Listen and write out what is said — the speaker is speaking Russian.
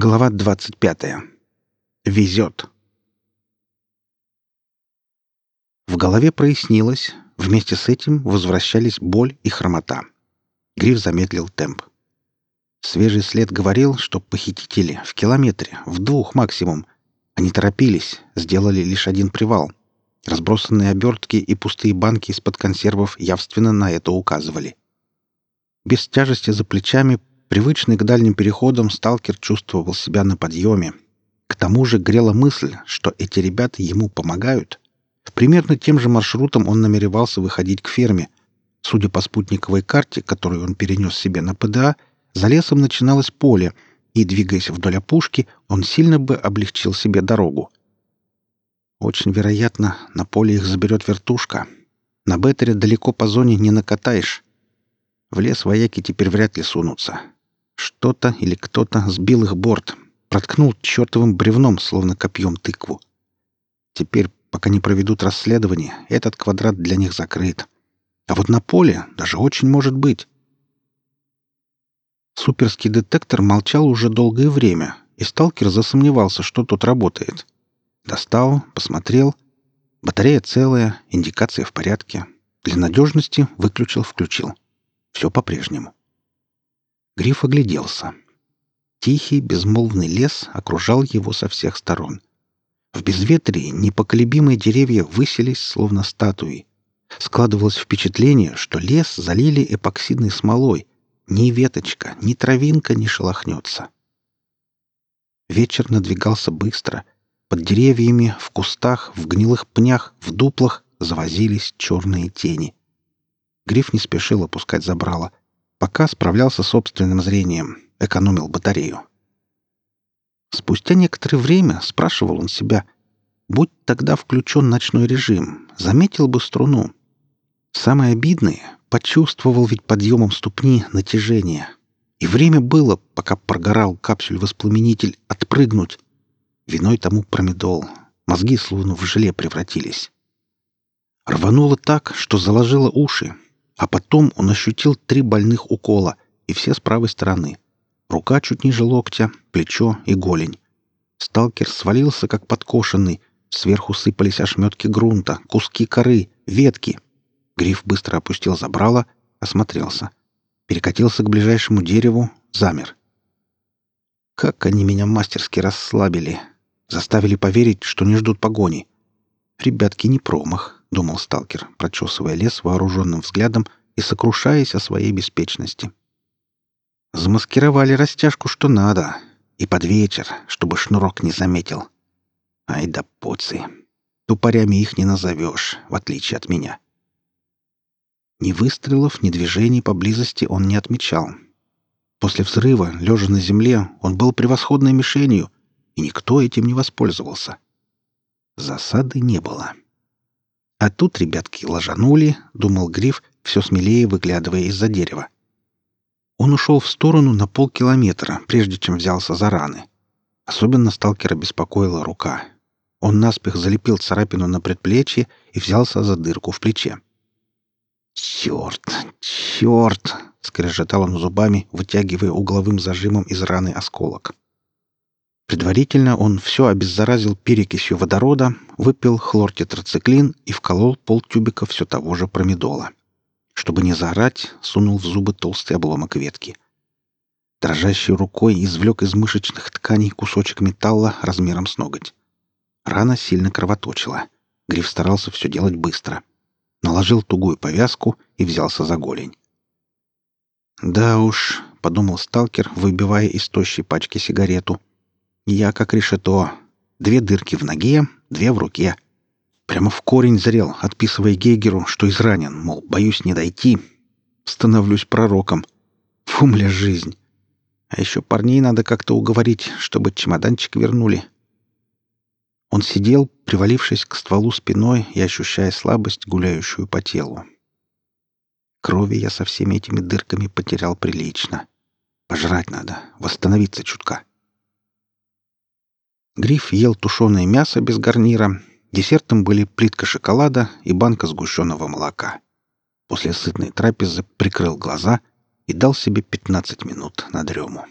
Глава 25. Везет. В голове прояснилось, вместе с этим возвращались боль и хромота. Гриф замедлил темп. Свежий след говорил, что похитители в километре, в двух максимум. Они торопились, сделали лишь один привал. Разбросанные обертки и пустые банки из-под консервов явственно на это указывали. Без тяжести за плечами Привычный к дальним переходам сталкер чувствовал себя на подъеме. К тому же грела мысль, что эти ребята ему помогают. Примерно тем же маршрутом он намеревался выходить к ферме. Судя по спутниковой карте, которую он перенес себе на ПДА, за лесом начиналось поле, и, двигаясь вдоль опушки, он сильно бы облегчил себе дорогу. Очень вероятно, на поле их заберет вертушка. На Беттере далеко по зоне не накатаешь. В лес вояки теперь вряд ли сунутся. Что-то или кто-то сбил их борт, проткнул чертовым бревном, словно копьем тыкву. Теперь, пока не проведут расследование, этот квадрат для них закрыт. А вот на поле даже очень может быть. Суперский детектор молчал уже долгое время, и сталкер засомневался, что тут работает. Достал, посмотрел. Батарея целая, индикация в порядке. Для надежности выключил-включил. Все по-прежнему. Гриф огляделся. Тихий, безмолвный лес окружал его со всех сторон. В безветрии непоколебимые деревья высились, словно статуи. Складывалось впечатление, что лес залили эпоксидной смолой. Ни веточка, ни травинка не шелохнется. Вечер надвигался быстро. Под деревьями, в кустах, в гнилых пнях, в дуплах завозились черные тени. Гриф не спешил опускать забрало. Пока справлялся собственным зрением, экономил батарею. Спустя некоторое время спрашивал он себя, будь тогда включен ночной режим, заметил бы струну. Самое обидное — почувствовал ведь подъемом ступни натяжение. И время было, пока прогорал капсюль-воспламенитель, отпрыгнуть. Виной тому промедол. Мозги словно в желе превратились. Рвануло так, что заложило уши, а потом он ощутил три больных укола, и все с правой стороны. Рука чуть ниже локтя, плечо и голень. Сталкер свалился, как подкошенный. Сверху сыпались ошметки грунта, куски коры, ветки. Гриф быстро опустил забрало, осмотрелся. Перекатился к ближайшему дереву, замер. Как они меня мастерски расслабили. Заставили поверить, что не ждут погони. Ребятки не промах. — думал сталкер, прочесывая лес вооруженным взглядом и сокрушаясь о своей беспечности. Замаскировали растяжку, что надо, и под вечер, чтобы шнурок не заметил. Ай да поцы. Тупорями их не назовешь, в отличие от меня. Ни выстрелов, ни движений поблизости он не отмечал. После взрыва, лежа на земле, он был превосходной мишенью, и никто этим не воспользовался. Засады не было. — а тут ребятки ложанули, думал Гриф, все смелее выглядывая из-за дерева. Он ушел в сторону на полкилометра, прежде чем взялся за раны. Особенно сталкера беспокоила рука. Он наспех залепил царапину на предплечье и взялся за дырку в плече. «Черт! Черт!» — скрежетал он зубами, вытягивая угловым зажимом из раны осколок. Предварительно он все обеззаразил перекисью водорода, выпил хлортетрациклин и вколол полтюбика все того же промедола. Чтобы не заорать, сунул в зубы толстый обломок ветки. Дрожащей рукой извлек из мышечных тканей кусочек металла размером с ноготь. Рана сильно кровоточила. Гриф старался все делать быстро. Наложил тугую повязку и взялся за голень. «Да уж», — подумал сталкер, выбивая из тощей пачки сигарету — я как решето. Две дырки в ноге, две в руке. Прямо в корень зрел, отписывая Гейгеру, что изранен, мол, боюсь не дойти. Становлюсь пророком. Фу, мля, жизнь. А еще парней надо как-то уговорить, чтобы чемоданчик вернули. Он сидел, привалившись к стволу спиной и ощущая слабость, гуляющую по телу. Крови я со всеми этими дырками потерял прилично. Пожрать надо, восстановиться чутка. Гриф ел тушеное мясо без гарнира. Десертом были плитка шоколада и банка сгущенного молока. После сытной трапезы прикрыл глаза и дал себе 15 минут на дрему.